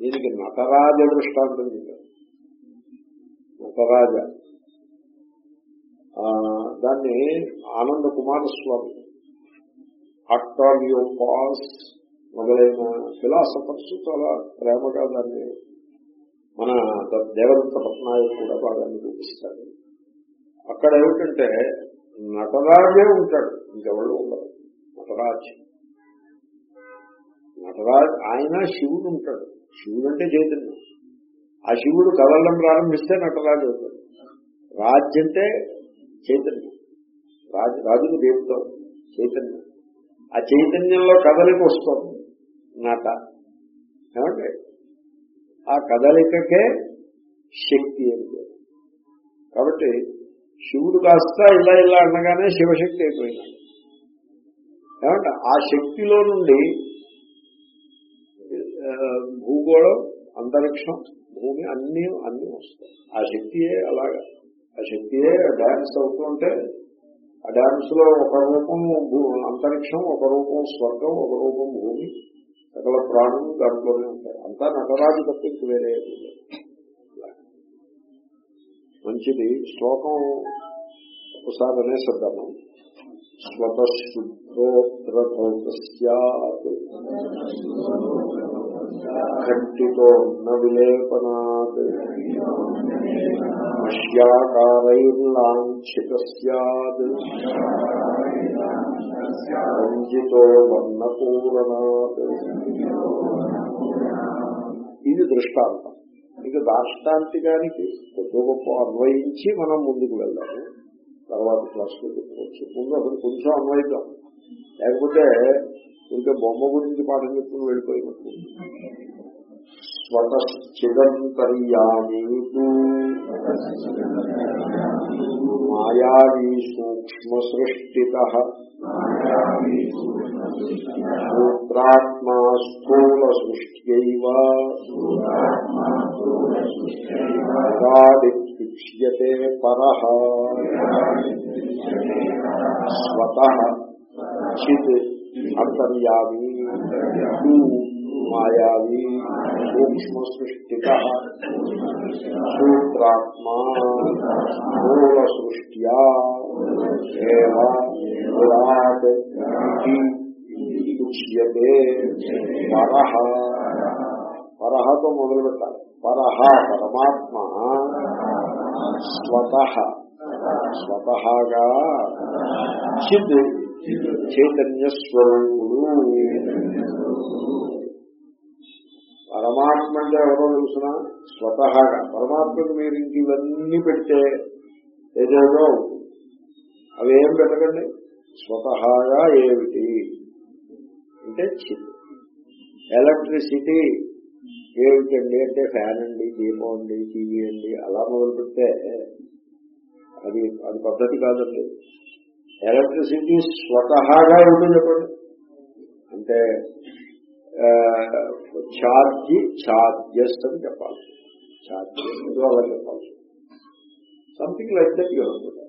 దీనికి నటరాజ దృష్టాంతం చెప్పారు. నటరాజ. దాన్ని ఆనంద కుమారస్వామి అక్టావియో పాస్ మొదలైన ఫిలాసఫర్స్ చాలా ప్రేమగా దాన్ని మన దేవదత్త పట్నాయక్ కూడా బాగా నిరూపిస్తాడు అక్కడ ఏమిటంటే నటరాజే ఉంటాడు ఇంకెవరు ఉండరు. నటరాజ్. నటరాజ్ ఆయన శివుడు ఉంటాడు. శివుడు అంటే చైతన్యం. ఆ శివుడు కదలడం ప్రారంభిస్తే నటరాజు అవుతాడు. రాజ్ అంటే చైతన్యం. రాజు రాజుకు దేవుడు చైతన్యం. ఆ చైతన్యంలో కదలిక వస్తుంది. నాట. ఏమంటే ఆ కదలికకే శక్తి అని కాబట్టి శివుడు కాస్త ఇలా ఇలా అనగానే శివశక్తి అయిపోయినాడు. ఏమంటే ఆ శక్తిలో నుండి భూగోళం అంతరిక్షం భూమి అన్ని అన్ని వస్తాయి. ఆ శక్తియే అలాగా. ఆ శక్తియే డాన్స్ అవుతుంటే ఆ డాన్స్లో ఒక రూపం అంతరిక్షం ఒక రూపం స్వర్గం ఒక రూపం భూమి సకల ప్రాణులు దాంట్లోనే ఉంటాయి. అంతా నటరాజు తప్పించి వేరే మంచిది. శ్లోకం ఒకసారి అనేసిద్దాము స్వతశుద్ధోత్ర సత్ కంటితో న విలేపనాత్. మష్యాకారైర్లాంఛిత సద్ రంజితో వర్ణపూరణాత్ ఇది దృష్టాంతం. ఇక దాష్టాంతికానికి కొద్ది గొప్ప అన్వయించి మనం ముందుకు వెళ్దాము. తర్వాత క్లాస్లో చెప్పుకోవచ్చు ముందు అసలు కొంచెం అన్వయిద్దాం. లేకపోతే ఇంకా బొమ్మ గురించి పాఠం చెప్పుకుని వెళ్ళిపోయినట్టు స్వతశ్చిదంతర్యామి మాయావీ సూక్ష్మ సృష్టిత సూత్రాత్మా స్థూల సృష్ట్యైవ యదాదిప్యతే పరః. స్వతః చిత్. అంతర్యామి తూ మాయావి సూక్ష్మ సృష్టిత సూత్రాత్మా మూల సృష్ట్యా ఏవ విరాట్ ఇది ఉచ్యతే పరః పరహతో మొదలు పెట్టాలి పరహ పరమాత్మ స్వత స్వతహాగా చిత్ చైతన్య స్వరూపుడు పరమాత్మ అంటే ఎవరో తెలుసిన? స్వతహాగా పరమాత్మకు మీరు ఇంక ఇవన్నీ పెడితే ఏదేదో అవేం పెట్టకండి? స్వతహాగా ఏమిటి? అంటే ఎలక్ట్రిసిటీ ఏమిటండి? అంటే ఫ్యాన్ అండి దీపం అండి టీవీ అండి అలా మొదలు పెడితే అది అది పద్ధతి కాదండి. ఎలక్ట్రిసిటీ స్వతహాగా ఉంటుంది చెప్పండి. అంటే ఛార్జీ ఛార్జెస్ అని చెప్పాలి. ఛార్జెస్ ఏదో అలా చెప్పాలి. సంథింగ్ లైక్ దట్ అనుకుంటా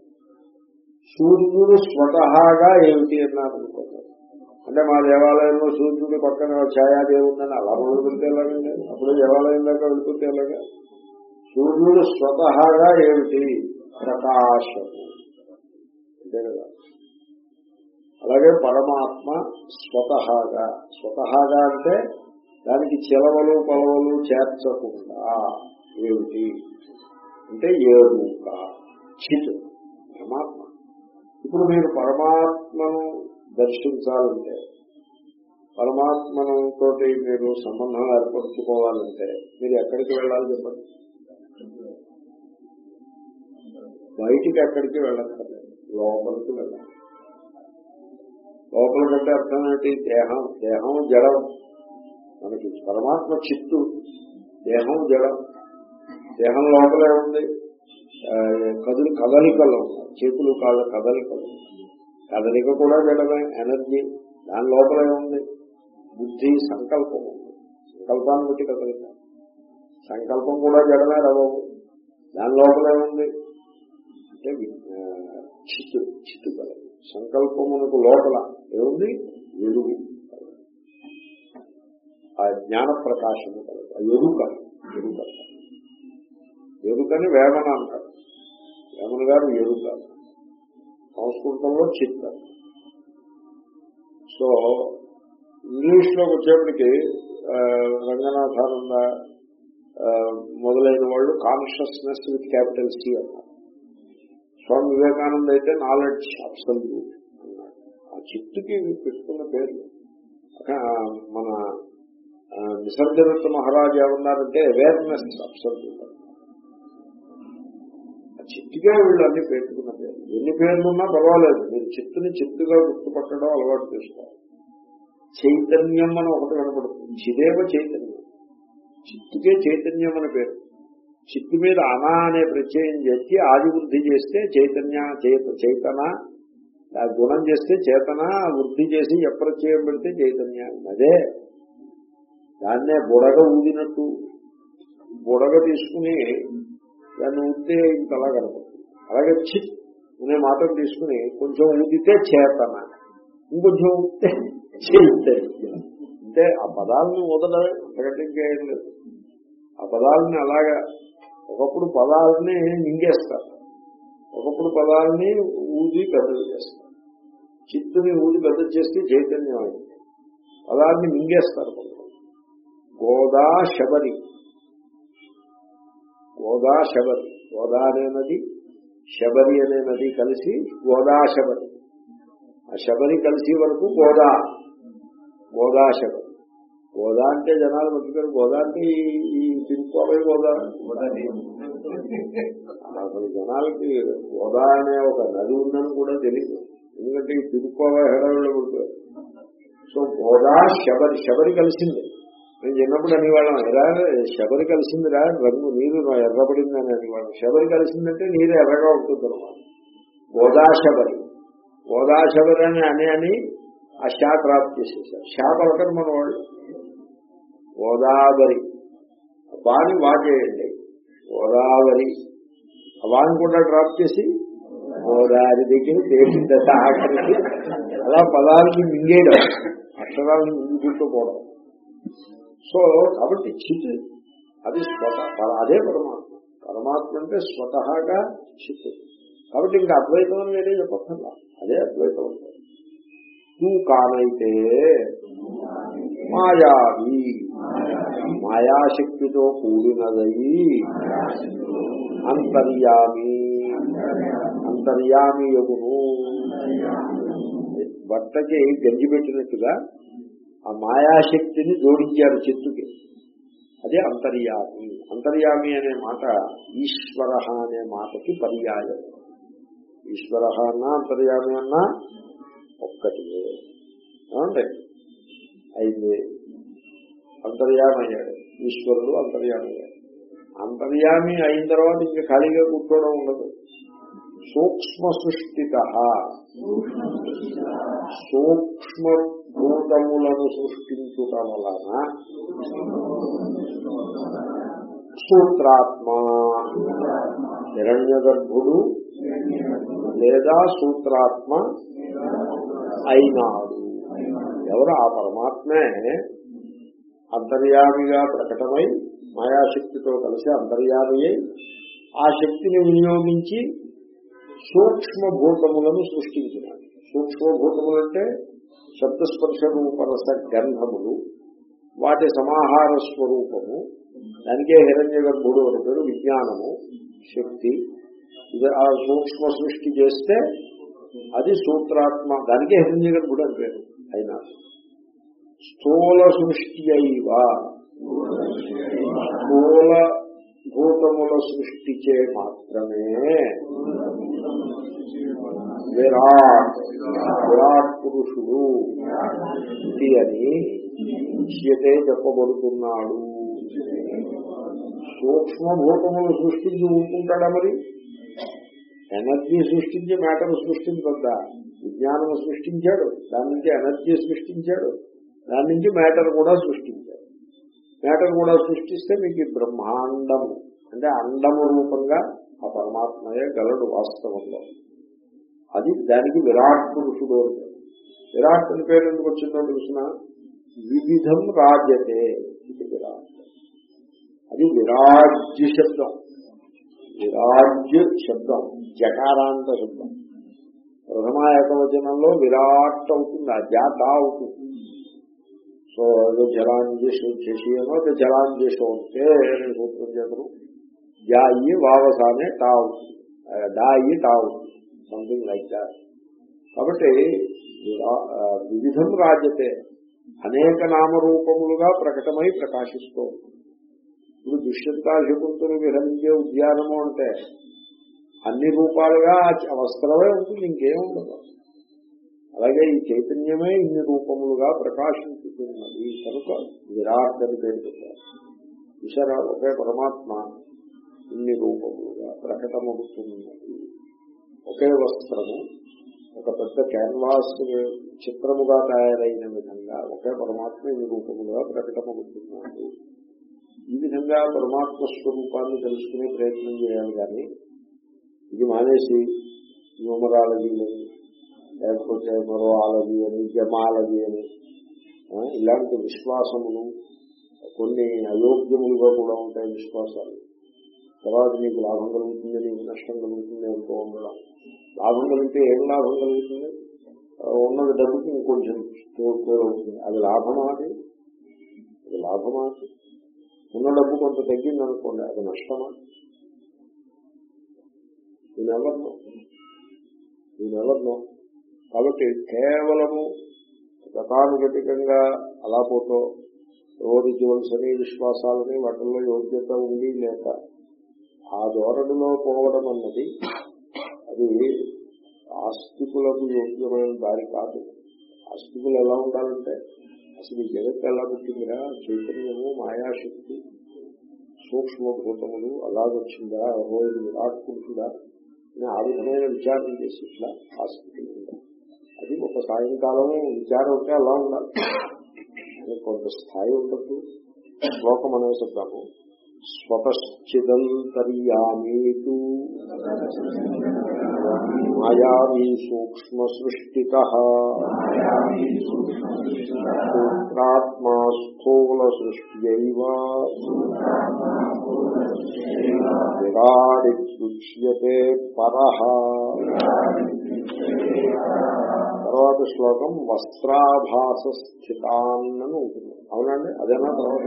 సూర్యుడు స్వతహాగా ఏమిటి అన్నారు అనుకుంటారు అంటే మా దేవాలయంలో సూర్యుడి పక్కన ఛాయాదేవుందని అలా మొదలు పెడితే ఎలాగండి? అప్పుడు దేవాలయం దాకా వెళ్తుంటే ఎలాగా? సూర్యుడు స్వతహాగా ఏమిటి? ప్రకాశము. అంతే కదా? అలాగే పరమాత్మ స్వతహాగా. స్వతహాగా అంటే దానికి చిలవలు పొలవలు చేర్చకుండా ఏమిటి? అంటే ఏరుక చిత్ పరమాత్మ. ఇప్పుడు మీరు పరమాత్మను దర్శించాలంటే పరమాత్మను తోటి మీరు సంబంధం ఏర్పరచుకోవాలంటే మీరు ఎక్కడికి వెళ్ళాలి చెప్పండి? బయటికి ఎక్కడికి వెళ్ళక్కర్లేదు. లోపలికి వెళ్ళాలి. లోపల కంటే అర్థం ఏంటి? దేహం దేహం జడం. మనకి పరమాత్మ చిత్తు దేహం జడం. దేహం లోపలే ఉంది. కదులు కదలికలు చేతులు కాళ్ళ కదలికలు కదలిక కూడా జడమే ఎనర్జీ. దాని లోపలే ఉంది. బుద్ధి సంకల్పం ఉంది. సంకల్పాన్ని బట్టి కదలిక. సంకల్పం కూడా జడమే రవము దాని లోపలే ఉంది. అంటే చిత్తు చిత్తు కదలిక సంకల్పమునకు లోపల ఏముంది? ఎరుగు. ఆ జ్ఞాన ప్రకాశము కలదు. ఆ ఎరుక. ఎరుక. ఎరుకని వేమన అంటారు. వేమన గారు ఎరుక. సంస్కృతంలో చిత్త. సో ఇంగ్లీష్లోకి వచ్చేప్పటికి రంగనాథానంద మొదలైన వాళ్ళు కాన్షియస్నెస్ విత్ క్యాపిటల్ సి అన్నారు. స్వామి వివేకానంద అయితే నాలెడ్జ్ అబ్సల్యూట్ అన్నాడు. ఆ చిత్తుకి పెట్టుకున్న పేర్లు. మన నిసర్గదత్త మహారాజు ఏమన్నారంటే అవేర్నెస్ అబ్సల్యూట్ చిట్టుగా వీళ్ళు అన్ని పెట్టుకున్న పేర్లు. ఎన్ని పేర్లు ఉన్నా పర్వాలేదు. మీరు చిత్తుని చిట్టుగా గుర్తుపట్టడం అలవాటు చేసుకోవాలి. చైతన్యం అని ఒకటి కనపడుతుంది. చిదేవ చైతన్యం. చిట్టుకే చైతన్యం అనే పేరు. చిత్తు మీద అనా అనే ప్రత్యయం చేసి ఆదివృద్ధి చేస్తే చైతన్య చైతన గుణం చేస్తే చేతన వృద్ధి చేసి ఎప్రత్యయం పెడితే చైతన్య అదే. దాన్నే బుడగ ఊదినట్టు. బుడగ తీసుకుని దాన్ని ఊదితే ఇంతలా కనపడుతుంది. అలాగే చిత్ అనే మాటలు తీసుకుని కొంచెం ఊదితే చేతన. ఇంకొంచెం ఊదితే చైతన్యం. అంటే ఆ పదాలను ఊదడం అంతకంటే ఇంకేం లేదు. ఆ పదాలని అలాగా ఒకప్పుడు పదాలని మింగేస్తారు. ఒకప్పుడు పదాలని ఊది పెద్దలు చేస్తారు. చిత్తుని ఊది పెద్ద చేస్తే చైతన్యం అయింది. పదాలని మింగేస్తారు గోదా శబరి. గోదా శబరి. గోదా అనే నది శబరి అనే నది కలిసి గోదా శబరి. ఆ శబరి కలిసి వరకు గోదా. గోదా శబరి. గోదా అంటే జనాలు బతుకారు గోదా అంటే ఈ- తిరుపతి గోదా. అసలు జనాలకి గోదా అనే ఒక నది ఉందని కూడా తెలియదు ఎందుకంటే ఈ తిరుపతి హెడవిలో సో గోదా శబరి శబరి కలిసింది. నేను చిన్నప్పుడు అనేవాళ్ళం ఎరా శబరి కలిసిందిరా రంగు నీరు ఎర్రబడింది అని అనేవాళ్ళం. శబరి కలిసిందంటే నీరు ఎర్రగా ఉంటుంది అనమాట గోదా శబరి. గోదా శబరి అని అని అని ఆ షా డ్రాప్ చేసేసారు. షా పలకరు మన వాళ్ళు. గోదావరి. వాని వాచేయండి గోదావరి. ఆ వాని కూడా డ్రాప్ చేసి గోదావరి దగ్గర దేశం దశ ఆఖరికి అలా పదాలకి మింగేయడం అక్షరాలను మింగుకుంటూ సో కాబట్టి చిత్ అది స్వత అదే పరమాత్మ. పరమాత్మ అంటే స్వతహాగా చిత్ కాబట్టి ఇంకా అద్వైతం లేదే చెప్పక్కర్లా. అదే అద్వైతం అంటే నువ్వు కానైతే మాయావి. మాయాశక్తితో కూడినదయి అంతర్యామి. అంతర్యామి యొగును భర్తకి గంజి పెట్టినట్టుగా ఆ మాయాశక్తిని జోడించారు చిత్తుకి. అదే అంతర్యామి. అంతర్యామి అనే మాట ఈశ్వర అనే మాటకి పర్యాయం. ఈశ్వర అన్నా అంతర్యామి అన్నా ఒక్కటి. ఏమండి? అయితే అంతర్యామయ్యాడు. ఈశ్వరుడు అంతర్యామయ్యాడు. అంతర్యామి అయిన తర్వాత ఇంకా ఖాళీగా కూర్చోవడం ఉండదు. సూక్ష్మ సృష్టిత సూక్ష్మ భూతములను సృష్టించుట వలన సూత్రాత్మ. హిరణ్య గర్భుడు లేదా సూత్రాత్మ అయినాడు. ఎవరు ఆ పరమాత్మే అంతర్యామిగా ప్రకటమై మాయాశక్తితో కలిసి అంతర్యామి అయి ఆ శక్తిని వినియోగించి సూక్ష్మభూతములను సృష్టించినాడు. సూక్ష్మభూతములు అంటే శబ్దస్పర్శ రూపరస గంధములు వాటి సమాహార స్వరూపము దానికే హిరణ్య గర్భుడు అని పేరు విజ్ఞానము శక్తి. ఇది ఆ సూక్ష్మ సృష్టి చేస్తే అది సూత్రాత్మ దానికే హిరణ్య గర్భుడు అని పేరు. అయినా. స్థూల సృష్టి అయివా? స్థూల భూతముల సృష్టిచే మాత్రమే. విరాట్ విరాట్ పురుషుడు ఇది అని ఉచ్యతే చెప్పబడుతున్నాడు. సూక్ష్మభూతములు సృష్టించి ఊరుకుంటాడా మరి? ఎనర్జీ సృష్టించి మ్యాటర్ సృష్టించద్దా? విజ్ఞానం సృష్టించాడు దాని నుంచి ఎనర్జీ సృష్టించాడు దాని నుంచి మ్యాటర్ కూడా సృష్టించాడు. మ్యాటర్ కూడా సృష్టిస్తే మీకు ఈ బ్రహ్మాండము అంటే అండము రూపంగా ఆ పరమాత్మయే గలడు వాస్తవంలో. అది దానికి విరాట్ పురుషుడు విరాట్ అని పేరు ఎందుకు వచ్చిందో తెలిసిన? వివిధం రాజ్యతే ఇది విరాట్. అది విరాజ్య శబ్దం. విరాజ్య శబ్దం జకారాంత శబ్దం. ప్రథమ ఏకవచనంలో విరాట్ అవుతుంది ఆ జాత అవుతుంది. సో ఏదో జలాంజేషు చేసి అనో అది జలాంజేషు అంటే అనే సూత్రం చేతను? జాయి వావసానే టా అవుతుంది. ఆ, డాయి టా అవుతుంది. సంథింగ్ లైక్ దాట్ కాబట్టి వివిధం రాజ్యతే అనేక నామరూపములుగా ప్రకటమై ప్రకాశిస్తూ. ఉంటుంది. ఇప్పుడు దుష్యంతాశకుంతులు విహరించే ఉద్యానము అంటే అన్ని రూపాలుగా వస్త్రమే ఉంటుంది ఇంకేముండదు అలాగే ఈ చైతన్యమే ఇన్ని రూపములుగా ప్రకాశించుతున్నది. కనుక విరాట్ అని పేరు పెట్టారు. ఈశ్వర ఒకే పరమాత్మ ఇన్ని రూపములుగా ప్రకటమవుతున్నది. ఒకే వస్త్రము ఒక పెద్ద క్యాన్వాస్ చిత్రముగా తయారైన విధంగా ఒకే పరమాత్మ ఇన్ని రూపములుగా ప్రకటమవుతున్నాడు ఈ విధంగా పరమాత్మ స్వరూపాన్ని తెలుసుకునే ప్రయత్నం చేయాలి కానీ ఇది మానేసి న్యూమరాలజీలని లేకపోతే మరో ఆలజీ అని జమాలజీ అని ఇలాంటి విశ్వాసములు కొన్ని అయోగ్యములుగా కూడా ఉంటాయి విశ్వాసాలు. తర్వాత నీకు లాభం కలుగుతుంది నీకు నష్టం కలుగుతుంది అనుకో ఉండడం. లాభం కలిగితే ఏం లాభం కలుగుతుంది? ఉన్నది డబ్బుకి ఇంకొంచెం అవుతుంది. అది లాభమా అది? అది లాభమా ఉన్న డబ్బు కొంత తగ్గింది అనుకోండి అది నష్టమా? నేనెవరినో నేనెవరినో కాబట్టి కేవలము గతానుగతికంగా అలా పోతో రిచువల్స్ అని విశ్వాసాలని వాటిల్లో యోగ్యత ఉంది లేక ఆ ధోరణిలో పోవడం అన్నది అది ఆస్తికులకు యోగ్యమైన దారి కాదు. ఆస్తికులు ఎలా ఉండాలంటే అసలు ఈ ఎలా పుట్టిందిరా? చైతన్యము మాయాశక్తి సూక్ష్మభూతములు అలాగొచ్చిందా? రోజు విరాట్ పురుషుడా అని ఆ విధమైన విచారం చేసి ఇట్లా ఆస్తికులు ఉండాలి అది ఒక సాయంకాలం విచారం ఉంటే అలా ఉండాలి అని కొంత స్థాయి ఉండదు శ్లోకం అనేసద్దాము స్వతశ్చిదంతర్యామీతు మాయావీ సూక్ష్మ సృష్టిక సూత్రాత్మా స్థూల సృష్ట్యైవ విరాడిత్యుచ్యతే పరః. తర్వాత శ్లోకం వస్త్రాభాస స్థితాన్నని ఉంటుంది. అవునండి? అదేనా తర్వాత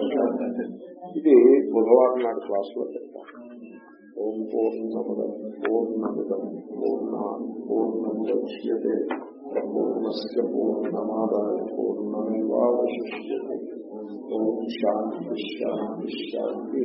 ఇది బుధవారం నాడు క్లాస్లో చెప్తాను. ఓం పూర్ణముద పూర్ణముదం పూర్ణ పూర్ణముద్యతే పూర్ణస్ పూర్ణమాదాయ ఓం శాంతి శాంతి శాంతి.